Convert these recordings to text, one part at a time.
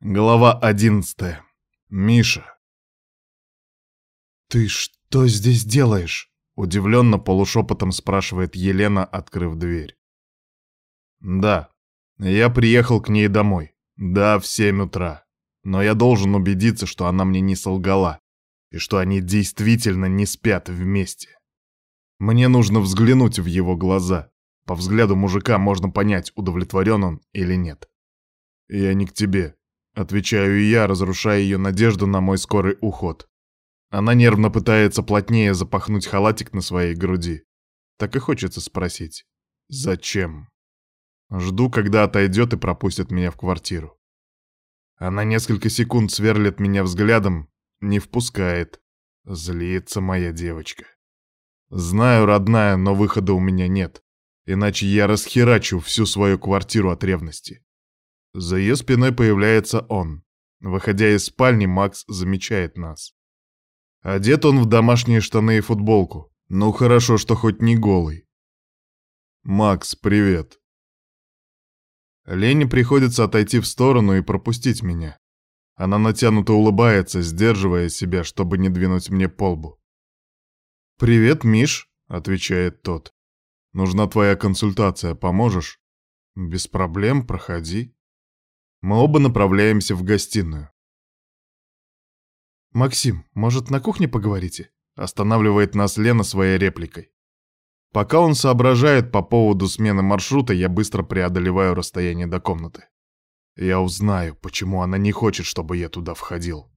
Глава одиннадцатая. Миша. «Ты что здесь делаешь?» — удивленно полушепотом спрашивает Елена, открыв дверь. «Да, я приехал к ней домой. Да, в семь утра. Но я должен убедиться, что она мне не солгала, и что они действительно не спят вместе. Мне нужно взглянуть в его глаза. По взгляду мужика можно понять, удовлетворен он или нет. Я не к тебе», Отвечаю я, разрушая ее надежду на мой скорый уход. Она нервно пытается плотнее запахнуть халатик на своей груди. Так и хочется спросить. Зачем? Жду, когда отойдет и пропустит меня в квартиру. Она несколько секунд сверлит меня взглядом, не впускает. Злится моя девочка. Знаю, родная, но выхода у меня нет. Иначе я расхерачу всю свою квартиру от ревности. За ее спиной появляется он. Выходя из спальни, Макс замечает нас. Одет он в домашние штаны и футболку. Ну хорошо, что хоть не голый. «Макс, привет». Лене приходится отойти в сторону и пропустить меня. Она натянуто улыбается, сдерживая себя, чтобы не двинуть мне по лбу. «Привет, Миш», — отвечает тот. «Нужна твоя консультация, поможешь?» «Без проблем, проходи». Мы оба направляемся в гостиную. «Максим, может, на кухне поговорите?» Останавливает нас Лена своей репликой. Пока он соображает по поводу смены маршрута, я быстро преодолеваю расстояние до комнаты. Я узнаю, почему она не хочет, чтобы я туда входил.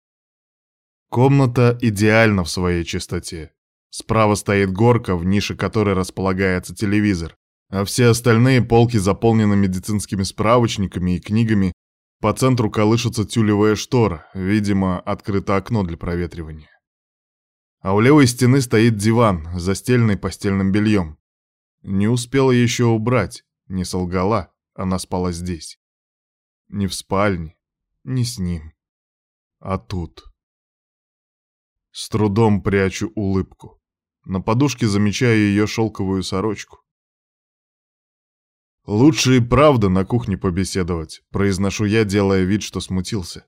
Комната идеальна в своей чистоте. Справа стоит горка, в нише которой располагается телевизор, а все остальные полки заполнены медицинскими справочниками и книгами по центру колышется тюлевая штора, видимо, открыто окно для проветривания. А у левой стены стоит диван, застеленный постельным бельем. Не успела еще убрать, не солгала, она спала здесь. Не в спальне, не с ним, а тут. С трудом прячу улыбку. На подушке замечаю ее шелковую сорочку. «Лучше и правда на кухне побеседовать», — произношу я, делая вид, что смутился.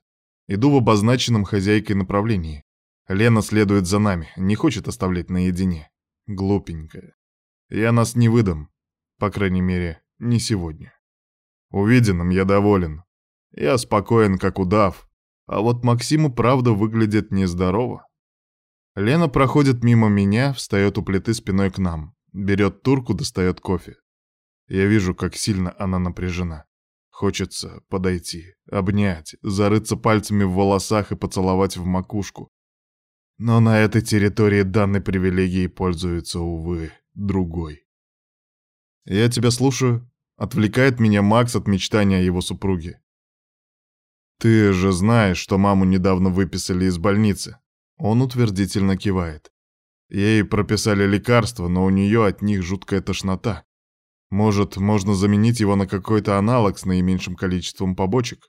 Иду в обозначенном хозяйкой направлении. Лена следует за нами, не хочет оставлять наедине. Глупенькая. Я нас не выдам. По крайней мере, не сегодня. Увиденным я доволен. Я спокоен, как удав. А вот Максиму правда выглядит нездорово. Лена проходит мимо меня, встает у плиты спиной к нам. Берет турку, достает кофе. Я вижу, как сильно она напряжена. Хочется подойти, обнять, зарыться пальцами в волосах и поцеловать в макушку. Но на этой территории данной привилегией пользуется, увы, другой. «Я тебя слушаю», — отвлекает меня Макс от мечтания о его супруге. «Ты же знаешь, что маму недавно выписали из больницы». Он утвердительно кивает. Ей прописали лекарства, но у нее от них жуткая тошнота. Может, можно заменить его на какой-то аналог с наименьшим количеством побочек?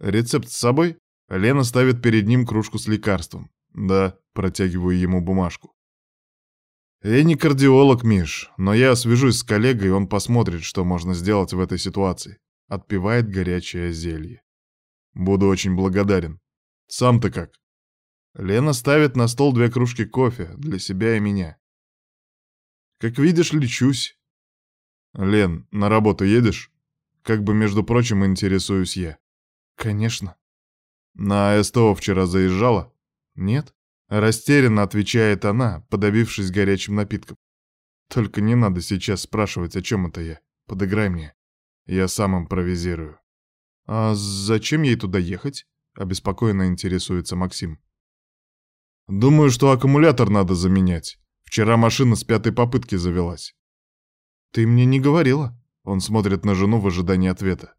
Рецепт с собой? Лена ставит перед ним кружку с лекарством. Да, протягиваю ему бумажку. Я не кардиолог, Миш, но я свяжусь с коллегой, он посмотрит, что можно сделать в этой ситуации. Отпивает горячее зелье. Буду очень благодарен. Сам ты как? Лена ставит на стол две кружки кофе для себя и меня. Как видишь, лечусь. «Лен, на работу едешь?» Как бы, между прочим, интересуюсь я. «Конечно». «На СТО вчера заезжала?» «Нет». Растерянно отвечает она, подавившись горячим напитком. «Только не надо сейчас спрашивать, о чем это я. Подыграй мне. Я сам импровизирую». «А зачем ей туда ехать?» — обеспокоенно интересуется Максим. «Думаю, что аккумулятор надо заменять. Вчера машина с пятой попытки завелась. «Ты мне не говорила?» Он смотрит на жену в ожидании ответа.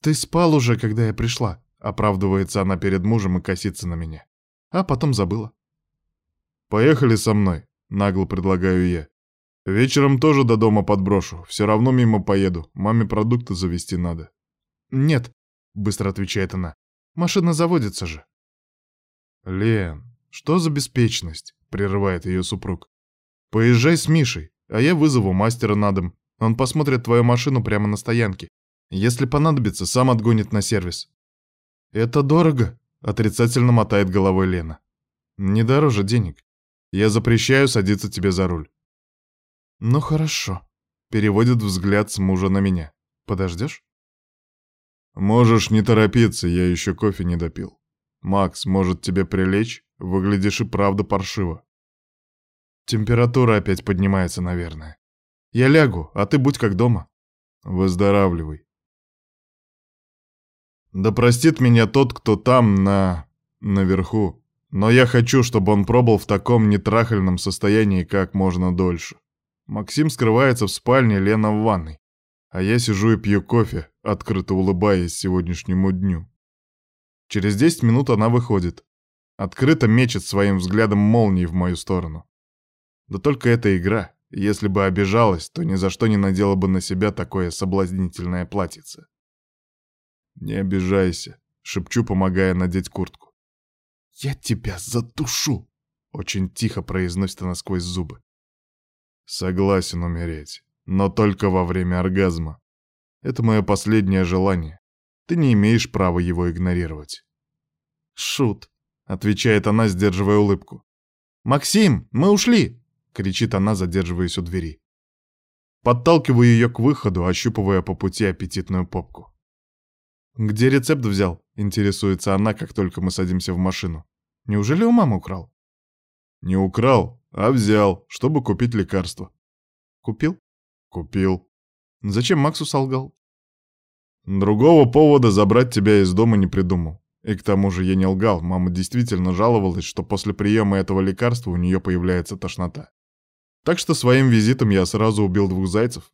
«Ты спал уже, когда я пришла», — оправдывается она перед мужем и косится на меня. А потом забыла. «Поехали со мной», — нагло предлагаю я. «Вечером тоже до дома подброшу, все равно мимо поеду, маме продукты завести надо». «Нет», — быстро отвечает она, — «машина заводится же». «Лен, что за беспечность?» — прерывает ее супруг. «Поезжай с Мишей, а я вызову мастера на дом. Он посмотрит твою машину прямо на стоянке. Если понадобится, сам отгонит на сервис. Это дорого, отрицательно мотает головой Лена. Не дороже денег. Я запрещаю садиться тебе за руль. Ну хорошо. Переводит взгляд с мужа на меня. Подождешь? Можешь не торопиться, я еще кофе не допил. Макс, может тебе прилечь? Выглядишь и правда паршиво. Температура опять поднимается, наверное. Я лягу, а ты будь как дома. Выздоравливай. Да простит меня тот, кто там, на... наверху. Но я хочу, чтобы он пробыл в таком нетрахальном состоянии как можно дольше. Максим скрывается в спальне, Лена в ванной. А я сижу и пью кофе, открыто улыбаясь сегодняшнему дню. Через 10 минут она выходит. Открыто мечет своим взглядом молнии в мою сторону. Да только эта игра. Если бы обижалась, то ни за что не надела бы на себя такое соблазнительное платьице. «Не обижайся», — шепчу, помогая надеть куртку. «Я тебя задушу!» — очень тихо произносит она сквозь зубы. «Согласен умереть, но только во время оргазма. Это мое последнее желание. Ты не имеешь права его игнорировать». «Шут», — отвечает она, сдерживая улыбку. «Максим, мы ушли!» — кричит она, задерживаясь у двери. Подталкиваю ее к выходу, ощупывая по пути аппетитную попку. «Где рецепт взял?» — интересуется она, как только мы садимся в машину. «Неужели у мамы украл?» «Не украл, а взял, чтобы купить лекарство». «Купил?» «Купил». «Зачем Максу солгал?» «Другого повода забрать тебя из дома не придумал. И к тому же я не лгал, мама действительно жаловалась, что после приема этого лекарства у нее появляется тошнота. Так что своим визитом я сразу убил двух зайцев.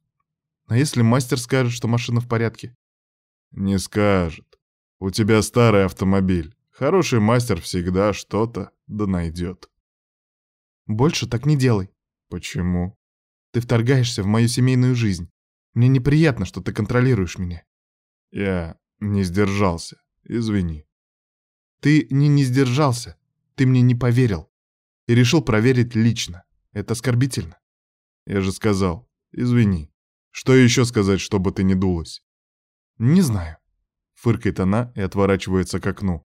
А если мастер скажет, что машина в порядке? Не скажет. У тебя старый автомобиль. Хороший мастер всегда что-то да найдет. Больше так не делай. Почему? Ты вторгаешься в мою семейную жизнь. Мне неприятно, что ты контролируешь меня. Я не сдержался. Извини. Ты не не сдержался. Ты мне не поверил. И решил проверить лично. Это оскорбительно. Я же сказал. Извини. Что еще сказать, чтобы ты не дулась? «Не знаю», — фыркает она и отворачивается к окну.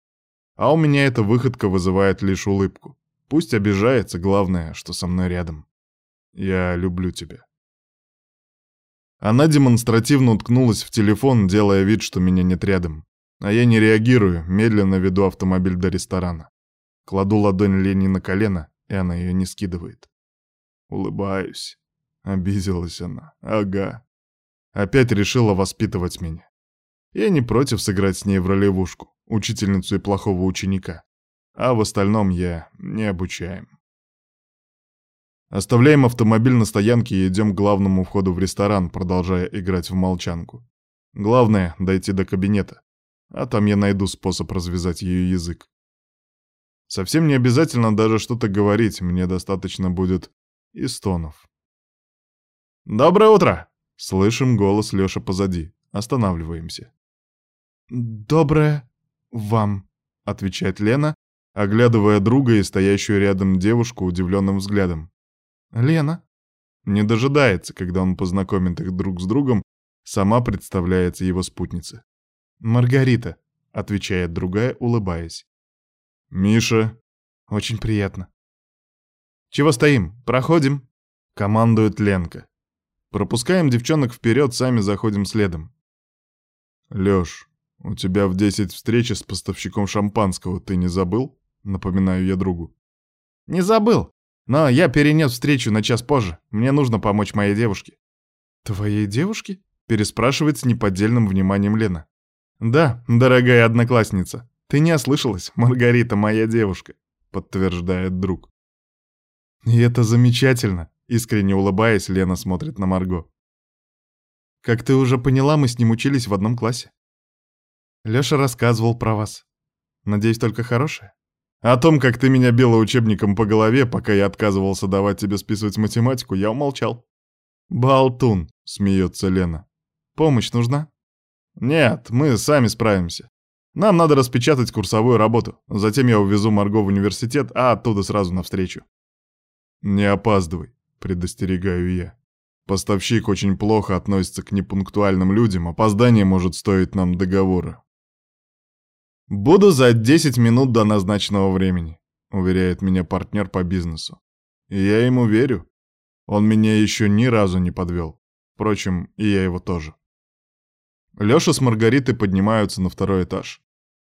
А у меня эта выходка вызывает лишь улыбку. Пусть обижается, главное, что со мной рядом. Я люблю тебя. Она демонстративно уткнулась в телефон, делая вид, что меня нет рядом. А я не реагирую, медленно веду автомобиль до ресторана. Кладу ладонь Лени на колено, и она ее не скидывает. Улыбаюсь. Обиделась она. Ага. Опять решила воспитывать меня. Я не против сыграть с ней в ролевушку, учительницу и плохого ученика. А в остальном я не обучаем. Оставляем автомобиль на стоянке и идем к главному входу в ресторан, продолжая играть в молчанку. Главное — дойти до кабинета. А там я найду способ развязать ее язык. Совсем не обязательно даже что-то говорить, мне достаточно будет и стонов. «Доброе утро!» — слышим голос Лёши позади. Останавливаемся. «Доброе вам», — отвечает Лена, оглядывая друга и стоящую рядом девушку удивленным взглядом. «Лена?» Не дожидается, когда он познакомит их друг с другом, сама представляется его спутница. «Маргарита», — отвечает другая, улыбаясь. «Миша». «Очень приятно». «Чего стоим? Проходим?» — командует Ленка. Пропускаем девчонок вперед, сами заходим следом. «Лёш, «У тебя в десять встреча с поставщиком шампанского, ты не забыл?» Напоминаю я другу. «Не забыл, но я перенес встречу на час позже. Мне нужно помочь моей девушке». «Твоей девушке?» Переспрашивает с неподдельным вниманием Лена. «Да, дорогая одноклассница, ты не ослышалась, Маргарита моя девушка», подтверждает друг. «И это замечательно», искренне улыбаясь, Лена смотрит на Марго. «Как ты уже поняла, мы с ним учились в одном классе». Лёша рассказывал про вас. Надеюсь, только хорошее? О том, как ты меня била учебником по голове, пока я отказывался давать тебе списывать математику, я умолчал. «Болтун», — смеется Лена. «Помощь нужна?» «Нет, мы сами справимся. Нам надо распечатать курсовую работу. Затем я увезу Марго в университет, а оттуда сразу навстречу». «Не опаздывай», — предостерегаю я. Поставщик очень плохо относится к непунктуальным людям, опоздание может стоить нам договора. «Буду за 10 минут до назначенного времени», — уверяет меня партнер по бизнесу. И я ему верю. Он меня еще ни разу не подвел. Впрочем, и я его тоже. Лёша с Маргаритой поднимаются на второй этаж.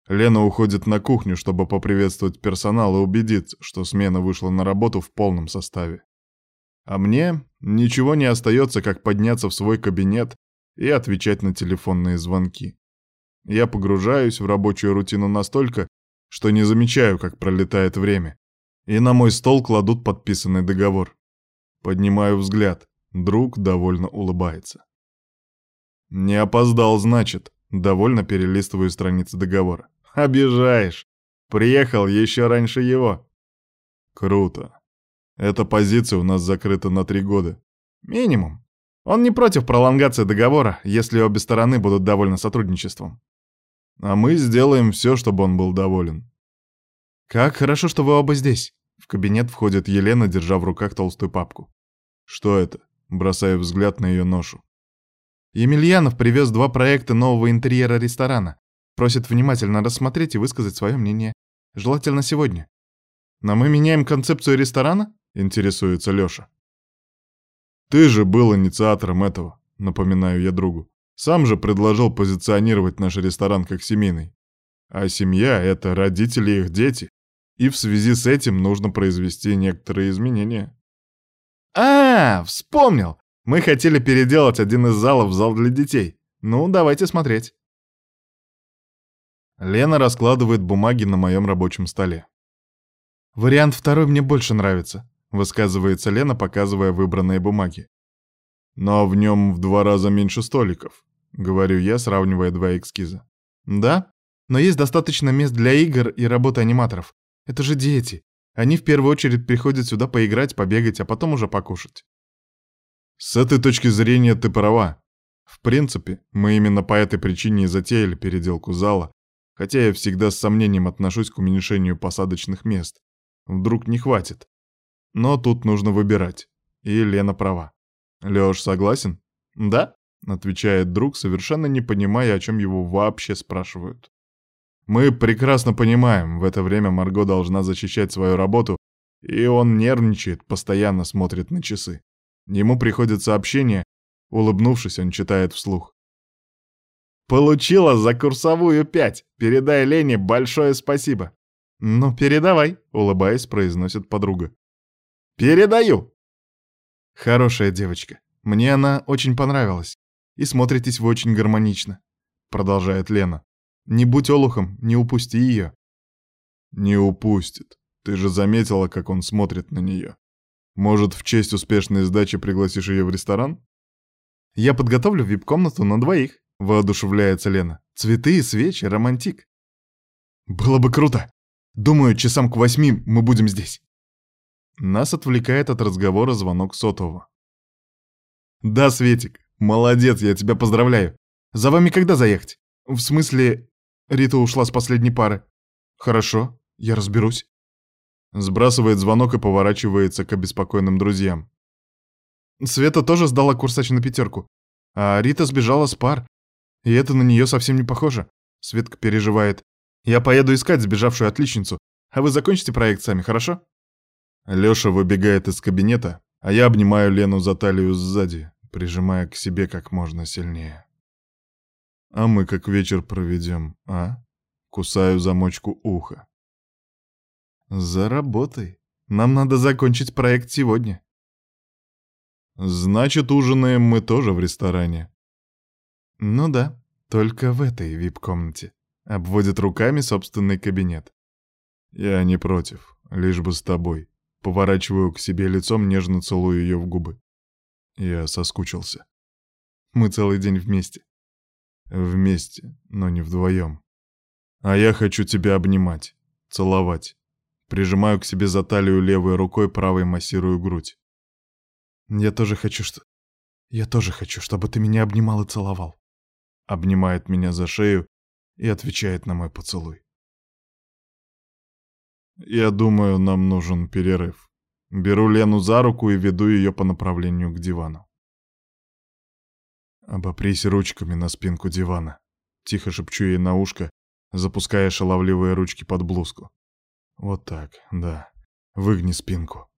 Лена уходит на кухню, чтобы поприветствовать персонал и убедиться, что смена вышла на работу в полном составе. А мне ничего не остается, как подняться в свой кабинет и отвечать на телефонные звонки. Я погружаюсь в рабочую рутину настолько, что не замечаю, как пролетает время. И на мой стол кладут подписанный договор. Поднимаю взгляд. Друг довольно улыбается. «Не опоздал, значит», — довольно перелистываю страницы договора. «Обижаешь. Приехал еще раньше его». «Круто. Эта позиция у нас закрыта на три года. Минимум. Он не против пролонгации договора, если обе стороны будут довольны сотрудничеством. А мы сделаем все, чтобы он был доволен. Как хорошо, что вы оба здесь. В кабинет входит Елена, держа в руках толстую папку. Что это? Бросаю взгляд на ее ношу. Емельянов привез два проекта нового интерьера ресторана. Просит внимательно рассмотреть и высказать свое мнение. Желательно сегодня. Но мы меняем концепцию ресторана? Интересуется Лёша. Ты же был инициатором этого, напоминаю я другу. Сам же предложил позиционировать наш ресторан как семейный. А семья — это родители и их дети. И в связи с этим нужно произвести некоторые изменения. А, вспомнил! Мы хотели переделать один из залов в зал для детей. Ну, давайте смотреть. Лена раскладывает бумаги на моем рабочем столе. «Вариант второй мне больше нравится», — высказывается Лена, показывая выбранные бумаги. «Но в нем в два раза меньше столиков», — говорю я, сравнивая два эскиза. «Да, но есть достаточно мест для игр и работы аниматоров. Это же дети. Они в первую очередь приходят сюда поиграть, побегать, а потом уже покушать». «С этой точки зрения ты права. В принципе, мы именно по этой причине и затеяли переделку зала, хотя я всегда с сомнением отношусь к уменьшению посадочных мест. Вдруг не хватит. Но тут нужно выбирать. И Лена права. Лёш согласен? Да, отвечает друг, совершенно не понимая, о чем его вообще спрашивают. Мы прекрасно понимаем, в это время Марго должна защищать свою работу, и он нервничает, постоянно смотрит на часы. Ему приходит сообщение, улыбнувшись, он читает вслух. «Получила за курсовую пять. Передай Лене большое спасибо». «Ну, передавай», — улыбаясь, произносит подруга. «Передаю!» «Хорошая девочка. Мне она очень понравилась. И смотритесь вы очень гармонично», — продолжает Лена. «Не будь олухом, не упусти ее». «Не упустит. Ты же заметила, как он смотрит на нее. Может, в честь успешной сдачи пригласишь ее в ресторан?» «Я подготовлю вип-комнату на двоих», — воодушевляется Лена. «Цветы и свечи, романтик». «Было бы круто!» Думаю, часам к восьми мы будем здесь. Нас отвлекает от разговора звонок сотового. Да, Светик, молодец, я тебя поздравляю. За вами когда заехать? В смысле, Рита ушла с последней пары. Хорошо, я разберусь. Сбрасывает звонок и поворачивается к обеспокоенным друзьям. Света тоже сдала курсач на пятерку, а Рита сбежала с пар, и это на нее совсем не похоже. Светка переживает. Я поеду искать сбежавшую отличницу, а вы закончите проект сами, хорошо?» Лёша выбегает из кабинета, а я обнимаю Лену за талию сзади, прижимая к себе как можно сильнее. «А мы как вечер проведем, а?» Кусаю замочку уха. «Заработай. Нам надо закончить проект сегодня». «Значит, ужинаем мы тоже в ресторане». «Ну да, только в этой вип-комнате». Обводит руками собственный кабинет. Я не против, лишь бы с тобой. Поворачиваю к себе лицом, нежно целую ее в губы. Я соскучился. Мы целый день вместе. Вместе, но не вдвоем. А я хочу тебя обнимать, целовать. Прижимаю к себе за талию левой рукой, правой массирую грудь. Я тоже хочу, что... Я тоже хочу, чтобы ты меня обнимал и целовал. Обнимает меня за шею, и отвечает на мой поцелуй. Я думаю, нам нужен перерыв. Беру Лену за руку и веду ее по направлению к дивану. Обопрись ручками на спинку дивана. Тихо шепчу ей на ушко запуская шаловливые ручки под блузку. Вот так, да. Выгни спинку.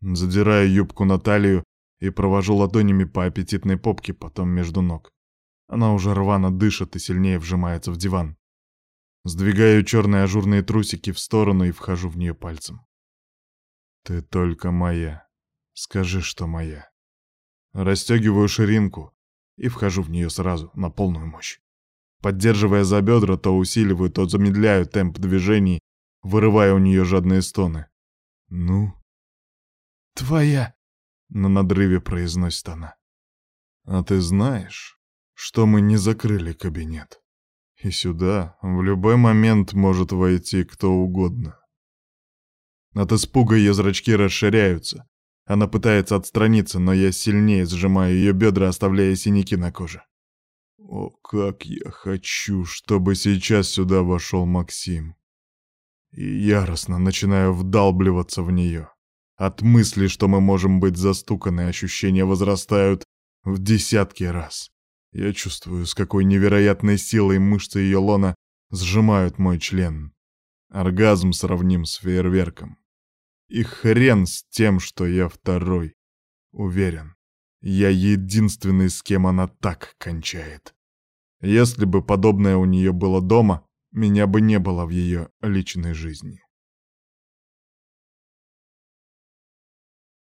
Задираю юбку на талию и провожу ладонями по аппетитной попке, потом между ног. Она уже рвано дышит и сильнее вжимается в диван. Сдвигаю черные ажурные трусики в сторону и вхожу в нее пальцем. «Ты только моя. Скажи, что моя». Растегиваю ширинку и вхожу в нее сразу, на полную мощь. Поддерживая за бедра, то усиливаю, то замедляю темп движений, вырывая у нее жадные стоны. «Ну?» «Твоя!» — на надрыве произносит она. «А ты знаешь, что мы не закрыли кабинет?» И сюда в любой момент может войти кто угодно. От испуга ее зрачки расширяются. Она пытается отстраниться, но я сильнее сжимаю ее бедра, оставляя синяки на коже. О, как я хочу, чтобы сейчас сюда вошел Максим. И яростно начинаю вдалбливаться в нее. От мысли, что мы можем быть застуканы, ощущения возрастают в десятки раз. Я чувствую, с какой невероятной силой мышцы ее лона сжимают мой член. Оргазм сравним с фейерверком. И хрен с тем, что я второй. Уверен, я единственный, с кем она так кончает. Если бы подобное у нее было дома, меня бы не было в ее личной жизни.